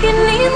can leave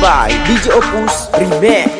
by DJ Opus Remix